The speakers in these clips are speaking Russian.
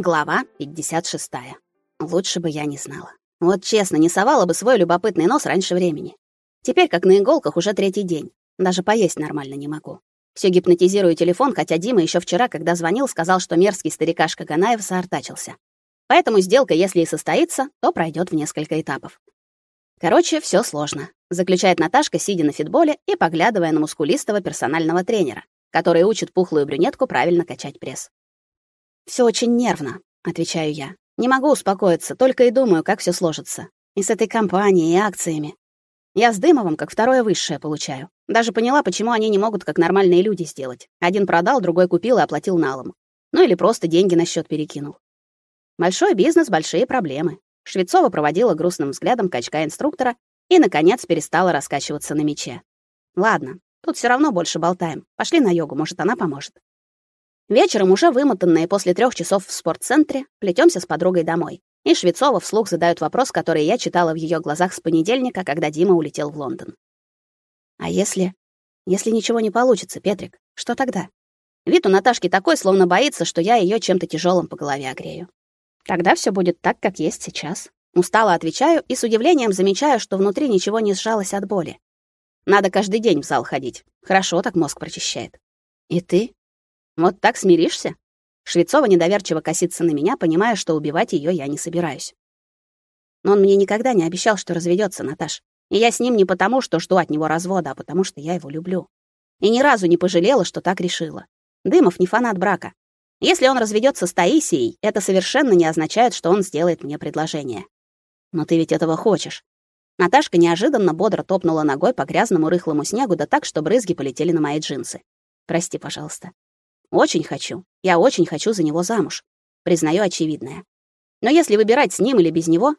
Глава 56. Лучше бы я не знала. Вот честно, не совала бы свой любопытный нос раньше времени. Теперь как на иголках уже третий день. Даже поесть нормально не могу. Всё гипнотизирую телефон, хотя Дима ещё вчера, когда звонил, сказал, что мерзкий старикашка Ганаев заортачился. Поэтому сделка, если и состоится, то пройдёт в несколько этапов. Короче, всё сложно, заключает Наташка, сидя на фитболе и поглядывая на мускулистого персонального тренера, который учит пухлую брюнетку правильно качать пресс. Все очень нервно, отвечаю я. Не могу успокоиться, только и думаю, как все сложится. И с этой компанией, и акциями. Я с Дымовым как второе высшее получаю. Даже поняла, почему они не могут как нормальные люди сделать. Один продал, другой купил и оплатил налом. Ну или просто деньги на счет перекинул. Большой бизнес, большие проблемы. Швецова проводила грустным взглядом качка инструктора и наконец перестала раскачиваться на мяче. Ладно, тут все равно больше болтаем. Пошли на йогу, может, она поможет. Вечером, уже вымотанные после трех часов в спортцентре, плетемся с подругой домой. И Швецова вслух задает вопрос, который я читала в ее глазах с понедельника, когда Дима улетел в Лондон. А если если ничего не получится, Петрик, что тогда? Вид у Наташки такой, словно боится, что я ее чем-то тяжелым по голове огрею. Тогда все будет так, как есть сейчас. Устало отвечаю и с удивлением замечаю, что внутри ничего не сжалось от боли. Надо каждый день в зал ходить. Хорошо так мозг прочищает. И ты? Вот так смиришься? Швецова недоверчиво косится на меня, понимая, что убивать ее я не собираюсь. Но он мне никогда не обещал, что разведется, Наташ. И я с ним не потому, что жду от него развода, а потому что я его люблю. И ни разу не пожалела, что так решила. Дымов не фанат брака. Если он разведется с Таисией, это совершенно не означает, что он сделает мне предложение. Но ты ведь этого хочешь. Наташка неожиданно бодро топнула ногой по грязному рыхлому снегу, да так, что брызги полетели на мои джинсы. Прости, пожалуйста. Очень хочу. Я очень хочу за него замуж. Признаю очевидное. Но если выбирать с ним или без него...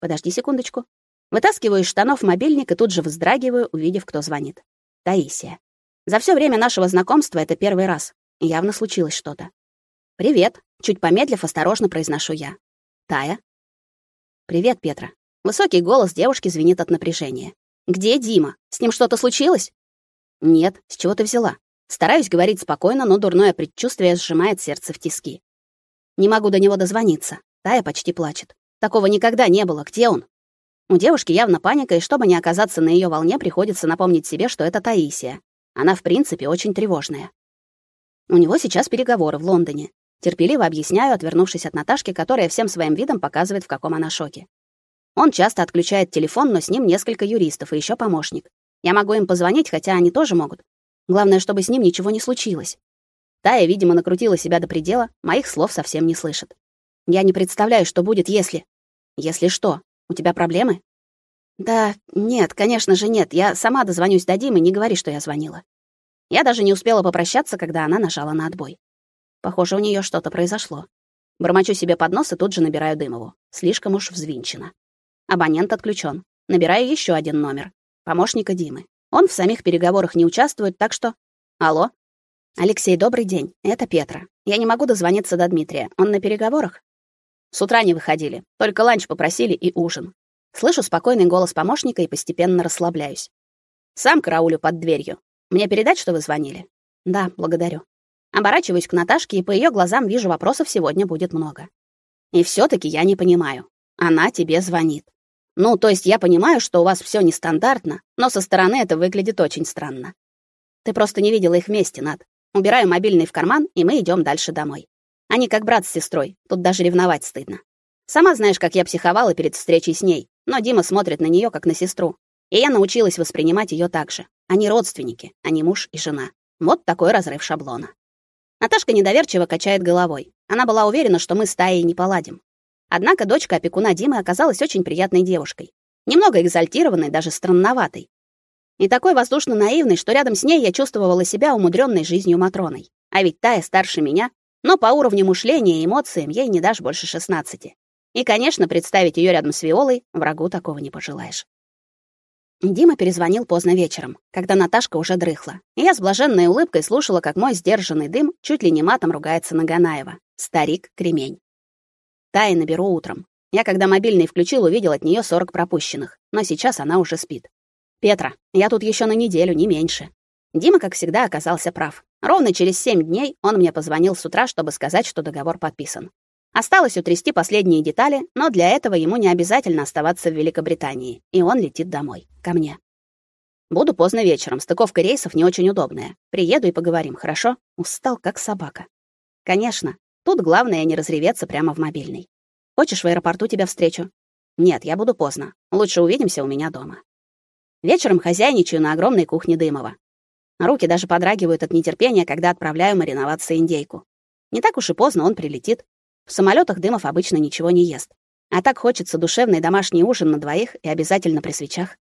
Подожди секундочку. Вытаскиваю из штанов мобильник и тут же вздрагиваю, увидев, кто звонит. Таисия. За все время нашего знакомства это первый раз. Явно случилось что-то. «Привет», — чуть помедлив, осторожно произношу я. «Тая?» «Привет, Петра». Высокий голос девушки звенит от напряжения. «Где Дима? С ним что-то случилось?» «Нет, с чего ты взяла?» Стараюсь говорить спокойно, но дурное предчувствие сжимает сердце в тиски. Не могу до него дозвониться. Тая почти плачет. Такого никогда не было. Где он? У девушки явно паника, и чтобы не оказаться на ее волне, приходится напомнить себе, что это Таисия. Она, в принципе, очень тревожная. У него сейчас переговоры в Лондоне. Терпеливо объясняю, отвернувшись от Наташки, которая всем своим видом показывает, в каком она шоке. Он часто отключает телефон, но с ним несколько юристов и еще помощник. Я могу им позвонить, хотя они тоже могут. Главное, чтобы с ним ничего не случилось. Тая, видимо, накрутила себя до предела, моих слов совсем не слышит. Я не представляю, что будет, если... Если что? У тебя проблемы? Да, нет, конечно же нет. Я сама дозвонюсь до Димы, не говори, что я звонила. Я даже не успела попрощаться, когда она нажала на отбой. Похоже, у нее что-то произошло. Бормочу себе под нос и тут же набираю Дымову. Слишком уж взвинчено. Абонент отключен. Набираю еще один номер. Помощника Димы. Он в самих переговорах не участвует, так что... Алло? Алексей, добрый день. Это Петра. Я не могу дозвониться до Дмитрия. Он на переговорах? С утра не выходили. Только ланч попросили и ужин. Слышу спокойный голос помощника и постепенно расслабляюсь. Сам караулю под дверью. Мне передать, что вы звонили? Да, благодарю. Оборачиваюсь к Наташке, и по ее глазам вижу, вопросов сегодня будет много. И все таки я не понимаю. Она тебе звонит. Ну, то есть я понимаю, что у вас все нестандартно, но со стороны это выглядит очень странно. Ты просто не видела их вместе, Над. Убираю мобильный в карман, и мы идем дальше домой. Они как брат с сестрой, тут даже ревновать стыдно. Сама знаешь, как я психовала перед встречей с ней, но Дима смотрит на нее как на сестру. И я научилась воспринимать ее так же. Они родственники, они муж и жена. Вот такой разрыв шаблона. Наташка недоверчиво качает головой. Она была уверена, что мы с Таей не поладим. Однако дочка опекуна Димы оказалась очень приятной девушкой. Немного экзальтированной, даже странноватой. И такой воздушно-наивной, что рядом с ней я чувствовала себя умудренной жизнью Матроной. А ведь Тая старше меня, но по уровню мышления и эмоциям ей не дашь больше 16. И, конечно, представить ее рядом с Виолой врагу такого не пожелаешь. Дима перезвонил поздно вечером, когда Наташка уже дрыхла. И я с блаженной улыбкой слушала, как мой сдержанный дым чуть ли не матом ругается на Ганаева. Старик-кремень. Тае наберу утром. Я, когда мобильный включил, увидел от нее 40 пропущенных, но сейчас она уже спит. Петра, я тут еще на неделю, не меньше. Дима, как всегда, оказался прав. Ровно через 7 дней он мне позвонил с утра, чтобы сказать, что договор подписан. Осталось утрясти последние детали, но для этого ему не обязательно оставаться в Великобритании, и он летит домой, ко мне. Буду поздно вечером, стыковка рейсов не очень удобная. Приеду и поговорим, хорошо? Устал как собака. Конечно. Тут главное не разреветься прямо в мобильный. Хочешь, в аэропорту тебя встречу? Нет, я буду поздно. Лучше увидимся у меня дома. Вечером хозяйничаю на огромной кухне Дымова. Руки даже подрагивают от нетерпения, когда отправляю мариноваться индейку. Не так уж и поздно он прилетит. В самолетах Дымов обычно ничего не ест. А так хочется душевный домашний ужин на двоих и обязательно при свечах.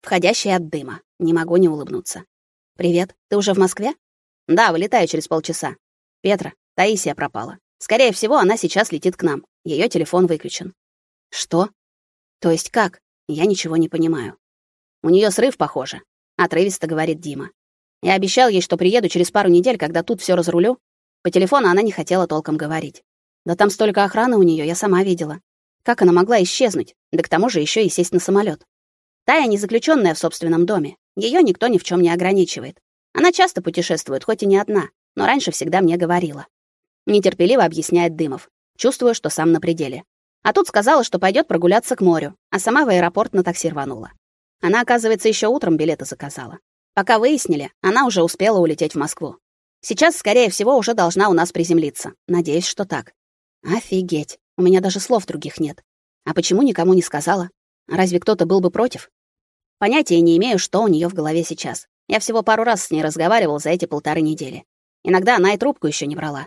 Входящий от дыма. Не могу не улыбнуться. Привет. Ты уже в Москве? Да, вылетаю через полчаса. Петра, Таисия пропала. Скорее всего, она сейчас летит к нам. Ее телефон выключен. Что? То есть как? Я ничего не понимаю. У нее срыв, похоже, отрывисто говорит Дима. Я обещал ей, что приеду через пару недель, когда тут все разрулю. По телефону она не хотела толком говорить. Да там столько охраны у нее, я сама видела. Как она могла исчезнуть? Да к тому же еще и сесть на самолет. Тая не заключенная в собственном доме. Ее никто ни в чем не ограничивает. Она часто путешествует, хоть и не одна, но раньше всегда мне говорила. Нетерпеливо объясняет Дымов. Чувствую, что сам на пределе. А тут сказала, что пойдет прогуляться к морю, а сама в аэропорт на такси рванула. Она, оказывается, еще утром билеты заказала. Пока выяснили, она уже успела улететь в Москву. Сейчас, скорее всего, уже должна у нас приземлиться. Надеюсь, что так. Офигеть. У меня даже слов других нет. А почему никому не сказала? Разве кто-то был бы против? Понятия не имею, что у нее в голове сейчас. Я всего пару раз с ней разговаривал за эти полторы недели. Иногда она и трубку еще не брала.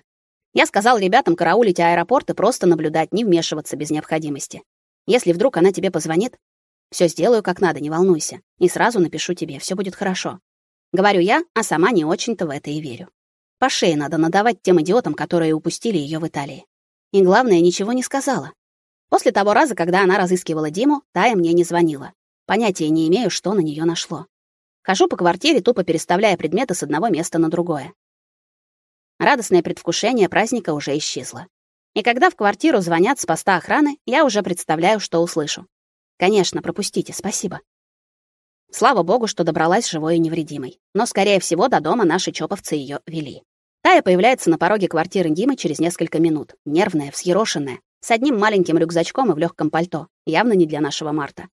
Я сказал ребятам караулить аэропорт и просто наблюдать, не вмешиваться без необходимости. Если вдруг она тебе позвонит, все сделаю как надо, не волнуйся. И сразу напишу тебе, все будет хорошо. Говорю я, а сама не очень-то в это и верю. По шее надо надавать тем идиотам, которые упустили ее в Италии. И главное, ничего не сказала. После того раза, когда она разыскивала Диму, Тая мне не звонила. Понятия не имею, что на нее нашло. Хожу по квартире, тупо переставляя предметы с одного места на другое. Радостное предвкушение праздника уже исчезло. И когда в квартиру звонят с поста охраны, я уже представляю, что услышу. Конечно, пропустите, спасибо. Слава богу, что добралась живой и невредимой. Но, скорее всего, до дома наши чоповцы ее вели. Тая появляется на пороге квартиры Димы через несколько минут, нервная, взъерошенная, с одним маленьким рюкзачком и в легком пальто, явно не для нашего Марта.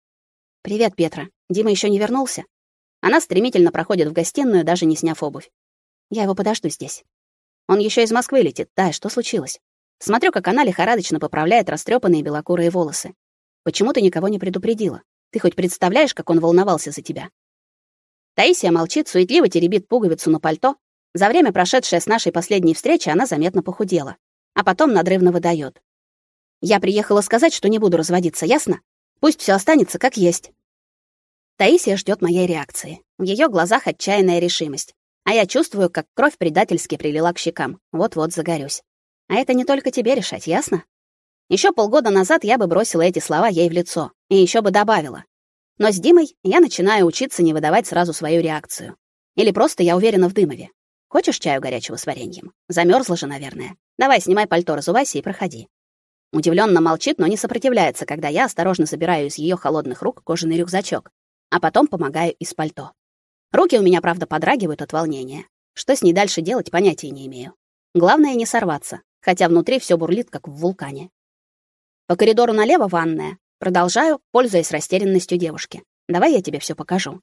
«Привет, Петра. Дима еще не вернулся?» Она стремительно проходит в гостиную, даже не сняв обувь. «Я его подожду здесь». «Он еще из Москвы летит. Да, что случилось?» Смотрю, как она лихорадочно поправляет растрепанные белокурые волосы. «Почему ты никого не предупредила? Ты хоть представляешь, как он волновался за тебя?» Таисия молчит, суетливо теребит пуговицу на пальто. За время, прошедшее с нашей последней встречи, она заметно похудела. А потом надрывно выдает. Я приехала сказать, что не буду разводиться, ясно? Пусть все останется как есть. Таисия ждет моей реакции. В ее глазах отчаянная решимость, а я чувствую, как кровь предательски прилила к щекам. Вот-вот загорюсь. А это не только тебе решать, ясно? Еще полгода назад я бы бросила эти слова ей в лицо и еще бы добавила: "Но с Димой я начинаю учиться не выдавать сразу свою реакцию. Или просто я уверена в Дымове. Хочешь чаю горячего с вареньем? Замерзла же, наверное. Давай, снимай пальто, разувайся и проходи". Удивленно молчит, но не сопротивляется, когда я осторожно забираю из ее холодных рук кожаный рюкзачок, а потом помогаю из пальто. Руки у меня, правда, подрагивают от волнения. Что с ней дальше делать, понятия не имею. Главное не сорваться, хотя внутри все бурлит, как в вулкане. По коридору налево ванная. Продолжаю, пользуясь растерянностью девушки. Давай я тебе все покажу.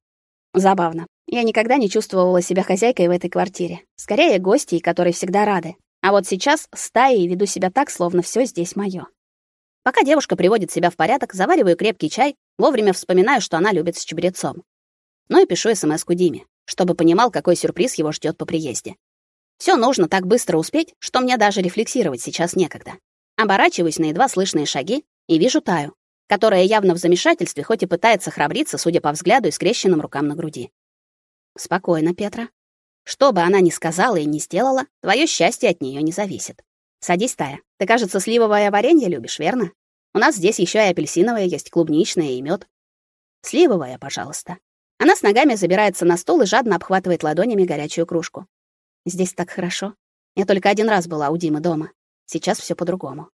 Забавно. Я никогда не чувствовала себя хозяйкой в этой квартире. Скорее, гостьей, которые всегда рады. А вот сейчас стаей веду себя так, словно все здесь моё. Пока девушка приводит себя в порядок, завариваю крепкий чай, вовремя вспоминаю, что она любит с чабрецом. Ну и пишу СМС-ку Диме, чтобы понимал, какой сюрприз его ждет по приезде. Все нужно так быстро успеть, что мне даже рефлексировать сейчас некогда. Оборачиваюсь на едва слышные шаги и вижу Таю, которая явно в замешательстве, хоть и пытается храбриться, судя по взгляду и скрещенным рукам на груди. Спокойно, Петра. Что бы она ни сказала и не сделала, твое счастье от нее не зависит. Садись, Тая. Ты, кажется, сливовое варенье любишь, верно? У нас здесь еще и апельсиновое есть, клубничное и мед. Сливовое, пожалуйста. Она с ногами забирается на стол и жадно обхватывает ладонями горячую кружку. Здесь так хорошо. Я только один раз была у Димы дома. Сейчас все по-другому.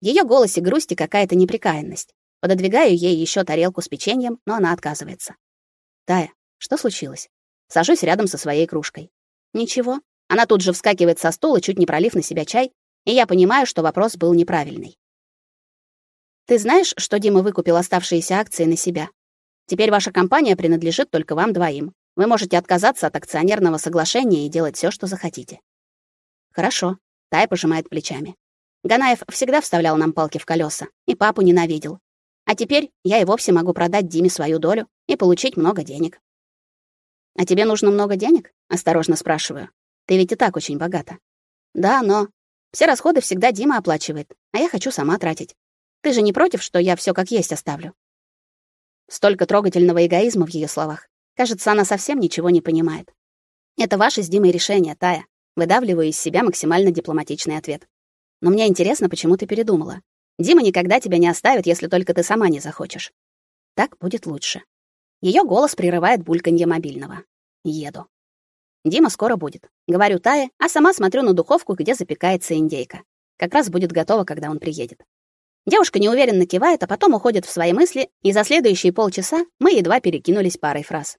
В её голосе грусти какая-то неприкаянность. Пододвигаю ей еще тарелку с печеньем, но она отказывается. Тая, что случилось? Сажусь рядом со своей кружкой. Ничего. Она тут же вскакивает со стула, чуть не пролив на себя чай, и я понимаю, что вопрос был неправильный. Ты знаешь, что Дима выкупил оставшиеся акции на себя? Теперь ваша компания принадлежит только вам двоим. Вы можете отказаться от акционерного соглашения и делать все, что захотите. Хорошо, Тай пожимает плечами. Ганаев всегда вставлял нам палки в колеса, и папу ненавидел. А теперь я и вовсе могу продать Диме свою долю и получить много денег. А тебе нужно много денег? осторожно спрашиваю. Ты ведь и так очень богата. Да, но все расходы всегда Дима оплачивает, а я хочу сама тратить. Ты же не против, что я все как есть оставлю? Столько трогательного эгоизма в ее словах. Кажется, она совсем ничего не понимает. Это ваше с Димой решение, Тая. Выдавливаю из себя максимально дипломатичный ответ. Но мне интересно, почему ты передумала. Дима никогда тебя не оставит, если только ты сама не захочешь. Так будет лучше. Ее голос прерывает бульканье мобильного. Еду. Дима скоро будет. Говорю Тае, а сама смотрю на духовку, где запекается индейка. Как раз будет готова, когда он приедет. Девушка неуверенно кивает, а потом уходит в свои мысли, и за следующие полчаса мы едва перекинулись парой фраз.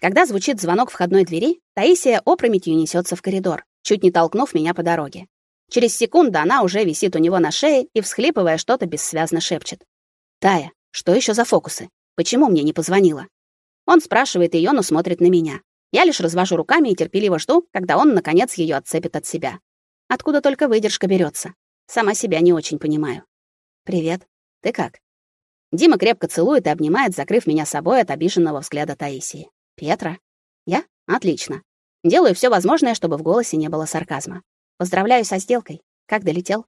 Когда звучит звонок входной двери, Таисия опрометью несется в коридор, чуть не толкнув меня по дороге. Через секунду она уже висит у него на шее и, всхлипывая, что-то бессвязно шепчет. «Тая, что еще за фокусы? Почему мне не позвонила?» Он спрашивает ее, но смотрит на меня. Я лишь развожу руками и терпеливо жду, когда он, наконец, ее отцепит от себя. Откуда только выдержка берется? Сама себя не очень понимаю. «Привет. Ты как?» Дима крепко целует и обнимает, закрыв меня собой от обиженного взгляда Таисии. «Петра?» «Я? Отлично. Делаю все возможное, чтобы в голосе не было сарказма. Поздравляю со сделкой. Как долетел?»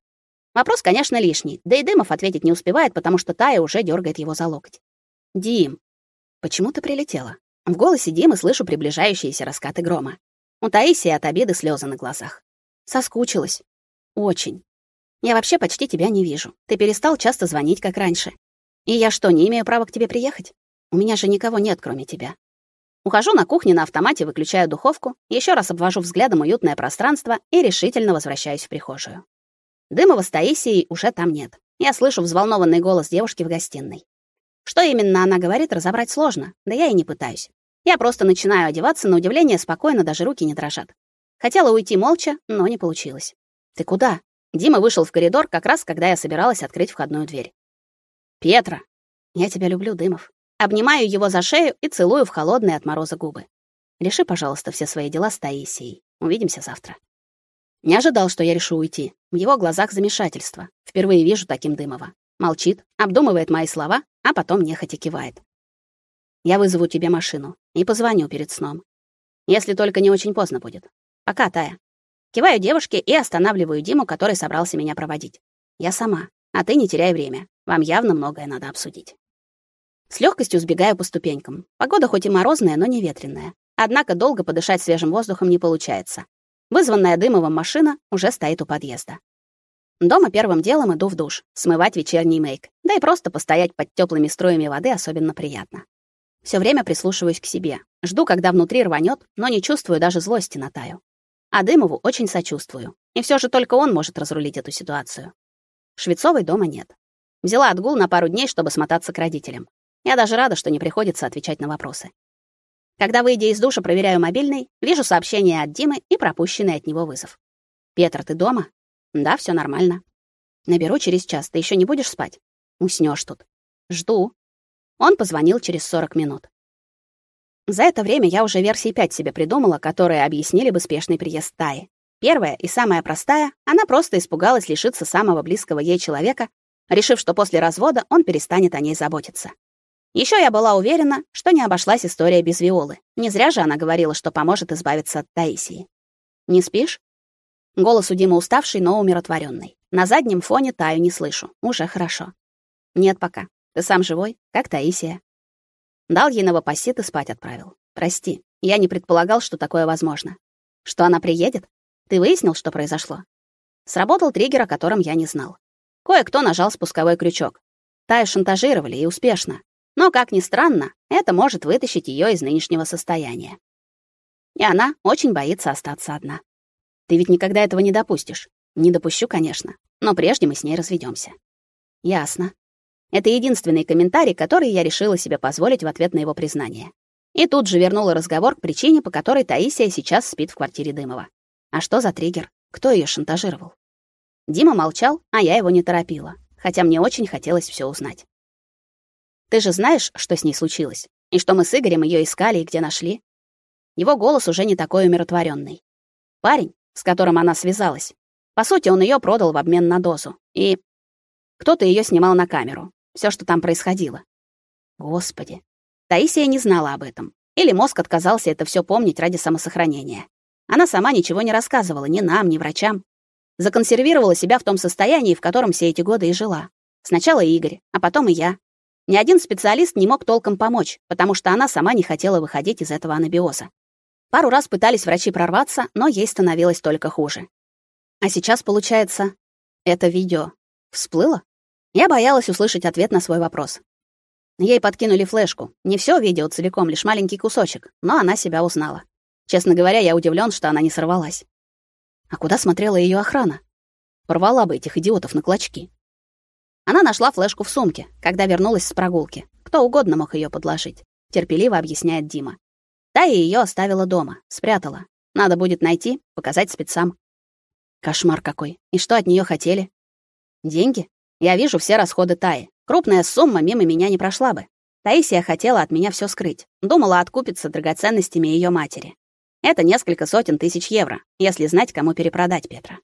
Вопрос, конечно, лишний, да и Дымов ответить не успевает, потому что Тая уже дергает его за локоть. «Дим, почему ты прилетела?» В голосе Димы слышу приближающиеся раскаты грома. У Таисии от обиды слезы на глазах. Соскучилась. Очень. Я вообще почти тебя не вижу. Ты перестал часто звонить, как раньше. И я что, не имею права к тебе приехать? У меня же никого нет, кроме тебя. Ухожу на кухню на автомате, выключаю духовку, еще раз обвожу взглядом уютное пространство и решительно возвращаюсь в прихожую. Дымова с Таисией уже там нет. Я слышу взволнованный голос девушки в гостиной. Что именно она говорит, разобрать сложно, да я и не пытаюсь. Я просто начинаю одеваться, на удивление спокойно, даже руки не дрожат. Хотела уйти молча, но не получилось. «Ты куда?» Дима вышел в коридор как раз, когда я собиралась открыть входную дверь. «Петра, я тебя люблю, Дымов». Обнимаю его за шею и целую в холодные от мороза губы. Реши, пожалуйста, все свои дела с Таисией. Увидимся завтра. Не ожидал, что я решу уйти. В его глазах замешательство. Впервые вижу таким Дымова. Молчит, обдумывает мои слова, а потом нехотя кивает. Я вызову тебе машину и позвоню перед сном. Если только не очень поздно будет. Пока, Тая. Киваю девушке и останавливаю Диму, который собрался меня проводить. Я сама, а ты не теряй время. Вам явно многое надо обсудить. С легкостью сбегаю по ступенькам. Погода хоть и морозная, но не ветреная. Однако долго подышать свежим воздухом не получается. Вызванная дымовым машина уже стоит у подъезда. Дома первым делом иду в душ, смывать вечерний мейк. Да и просто постоять под теплыми струями воды особенно приятно. Все время прислушиваюсь к себе. Жду, когда внутри рванет, но не чувствую даже злости на Таю. А Дымову очень сочувствую. И все же только он может разрулить эту ситуацию. Швецовой дома нет. Взяла отгул на пару дней, чтобы смотаться к родителям. Я даже рада, что не приходится отвечать на вопросы. Когда, выйдя из душа, проверяю мобильный, вижу сообщение от Димы и пропущенный от него вызов. «Петр, ты дома?» «Да, все нормально». «Наберу через час. Ты еще не будешь спать?» «Уснешь тут». «Жду». Он позвонил через 40 минут. За это время я уже версии 5 себе придумала, которые объяснили бы спешный приезд Таи. Первая и самая простая, она просто испугалась лишиться самого близкого ей человека, решив, что после развода он перестанет о ней заботиться. Еще я была уверена, что не обошлась история без Виолы. Не зря же она говорила, что поможет избавиться от Таисии. «Не спишь?» Голос у Димы уставший, но умиротворенный. На заднем фоне Таю не слышу. Уже хорошо. «Нет пока. Ты сам живой? Как Таисия?» Дал ей новопосит и спать отправил. Прости, я не предполагал, что такое возможно. Что она приедет? Ты выяснил, что произошло? Сработал триггер, о котором я не знал. Кое-кто нажал спусковой крючок. Таю шантажировали и успешно. Но, как ни странно, это может вытащить ее из нынешнего состояния. И она очень боится остаться одна. Ты ведь никогда этого не допустишь. Не допущу, конечно, но прежде мы с ней разведемся. Ясно. Это единственный комментарий, который я решила себе позволить в ответ на его признание. И тут же вернула разговор к причине, по которой Таисия сейчас спит в квартире Дымова. А что за триггер? Кто ее шантажировал? Дима молчал, а я его не торопила, хотя мне очень хотелось все узнать. Ты же знаешь, что с ней случилось? И что мы с Игорем ее искали и где нашли? Его голос уже не такой умиротворенный. Парень, с которым она связалась, по сути, он ее продал в обмен на дозу. И кто-то ее снимал на камеру. Все, что там происходило. Господи. Таисия не знала об этом. Или мозг отказался это все помнить ради самосохранения. Она сама ничего не рассказывала ни нам, ни врачам. Законсервировала себя в том состоянии, в котором все эти годы и жила. Сначала Игорь, а потом и я. Ни один специалист не мог толком помочь, потому что она сама не хотела выходить из этого анабиоза. Пару раз пытались врачи прорваться, но ей становилось только хуже. А сейчас, получается, это видео всплыло? Я боялась услышать ответ на свой вопрос. Ей подкинули флешку. Не все видео целиком, лишь маленький кусочек, но она себя узнала. Честно говоря, я удивлен, что она не сорвалась. А куда смотрела ее охрана? Порвала бы этих идиотов на клочки. Она нашла флешку в сумке, когда вернулась с прогулки. Кто угодно мог ее подложить, терпеливо объясняет Дима. Та и ее оставила дома, спрятала. Надо будет найти, показать спецам. Кошмар какой. И что от нее хотели? Деньги? Я вижу все расходы Таи. Крупная сумма мимо меня не прошла бы. Таисия хотела от меня все скрыть. Думала откупиться драгоценностями ее матери. Это несколько сотен тысяч евро, если знать, кому перепродать Петра.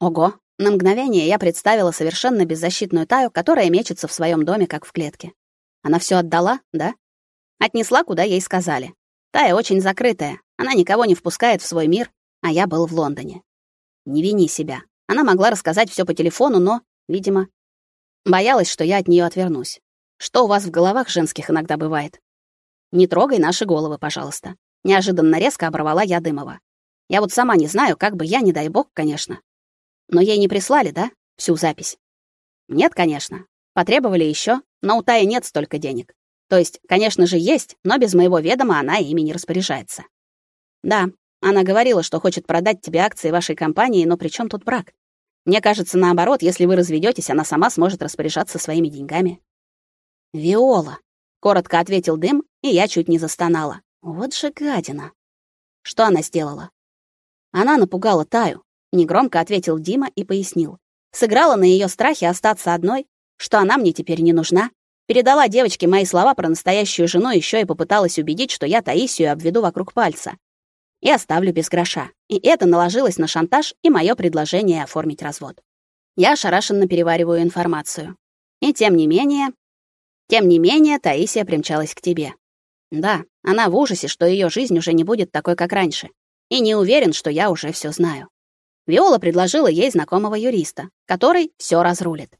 Ого, на мгновение я представила совершенно беззащитную Таю, которая мечется в своем доме, как в клетке. Она все отдала, да? Отнесла, куда ей сказали. Тая очень закрытая, она никого не впускает в свой мир, а я был в Лондоне. Не вини себя. Она могла рассказать все по телефону, но, видимо, боялась, что я от нее отвернусь. Что у вас в головах женских иногда бывает? Не трогай наши головы, пожалуйста. Неожиданно резко оборвала я Дымова. Я вот сама не знаю, как бы я, не дай бог, конечно. Но ей не прислали, да, всю запись? Нет, конечно. Потребовали еще, но у Таи нет столько денег. То есть, конечно же, есть, но без моего ведома она ими не распоряжается. Да, она говорила, что хочет продать тебе акции вашей компании, но при чем тут брак? Мне кажется, наоборот, если вы разведетесь, она сама сможет распоряжаться своими деньгами. Виола, коротко ответил Дым, и я чуть не застонала. Вот же гадина. Что она сделала? Она напугала Таю, негромко ответил Дима и пояснил. Сыграла на ее страхе остаться одной, что она мне теперь не нужна. Передала девочке мои слова про настоящую жену, еще и попыталась убедить, что я Таисию обведу вокруг пальца и оставлю без гроша. И это наложилось на шантаж и мое предложение оформить развод. Я ошарашенно перевариваю информацию. И тем не менее, тем не менее, Таисия примчалась к тебе. Да, она в ужасе, что ее жизнь уже не будет такой, как раньше. И не уверен, что я уже все знаю. Виола предложила ей знакомого юриста, который все разрулит.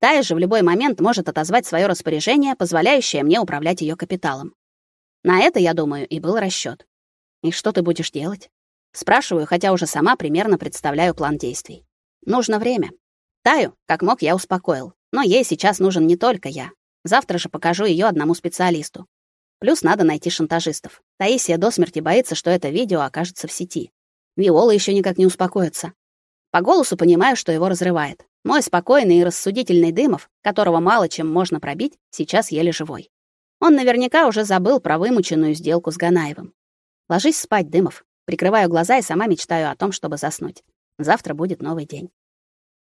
Тая же в любой момент может отозвать свое распоряжение, позволяющее мне управлять ее капиталом. На это, я думаю, и был расчет. И что ты будешь делать? Спрашиваю, хотя уже сама примерно представляю план действий. Нужно время. Таю, как мог, я успокоил. Но ей сейчас нужен не только я. Завтра же покажу ее одному специалисту. Плюс надо найти шантажистов. Таисия до смерти боится, что это видео окажется в сети. Виола еще никак не успокоится. По голосу понимаю, что его разрывает. Мой спокойный и рассудительный Дымов, которого мало чем можно пробить, сейчас еле живой. Он наверняка уже забыл про вымученную сделку с Ганаевым. Ложись спать, Дымов. Прикрываю глаза и сама мечтаю о том, чтобы заснуть. Завтра будет новый день.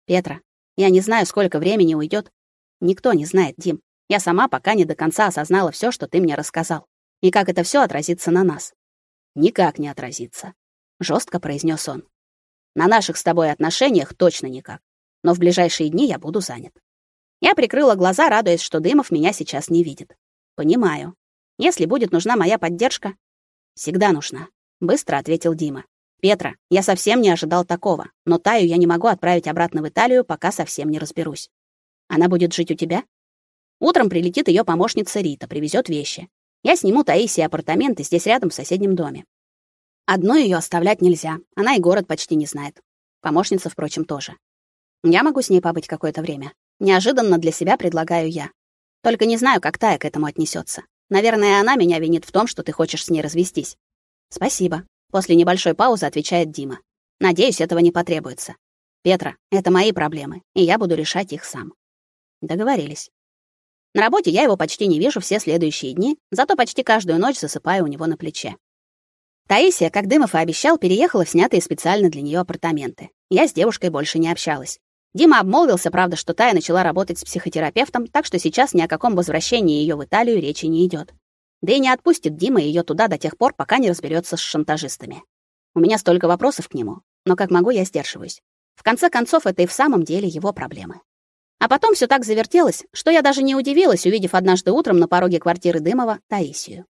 Петра, я не знаю, сколько времени уйдет. Никто не знает, Дим. Я сама пока не до конца осознала все, что ты мне рассказал. И как это все отразится на нас. Никак не отразится, жестко произнес он. На наших с тобой отношениях точно никак. Но в ближайшие дни я буду занят. Я прикрыла глаза, радуясь, что Дымов меня сейчас не видит. Понимаю. Если будет нужна моя поддержка, Всегда нужна, быстро ответил Дима. Петра, я совсем не ожидал такого, но Таю я не могу отправить обратно в Италию, пока совсем не разберусь. Она будет жить у тебя? Утром прилетит ее помощница Рита, привезет вещи. Я сниму Таисии апартаменты здесь рядом в соседнем доме. Одну ее оставлять нельзя. Она и город почти не знает. Помощница, впрочем, тоже. Я могу с ней побыть какое-то время. Неожиданно для себя предлагаю я. Только не знаю, как Тая к этому отнесется. Наверное, она меня винит в том, что ты хочешь с ней развестись. Спасибо. После небольшой паузы отвечает Дима. Надеюсь, этого не потребуется. Петра, это мои проблемы, и я буду решать их сам. Договорились. На работе я его почти не вижу все следующие дни, зато почти каждую ночь засыпаю у него на плече. Таисия, как Дымов и обещал, переехала в снятые специально для нее апартаменты. Я с девушкой больше не общалась. Дима обмолвился, правда, что Тая начала работать с психотерапевтом, так что сейчас ни о каком возвращении ее в Италию речи не идет. Да и не отпустит Дима ее туда до тех пор, пока не разберется с шантажистами. У меня столько вопросов к нему, но как могу, я сдерживаюсь. В конце концов, это и в самом деле его проблемы. А потом все так завертелось, что я даже не удивилась, увидев однажды утром на пороге квартиры Дымова Таисию.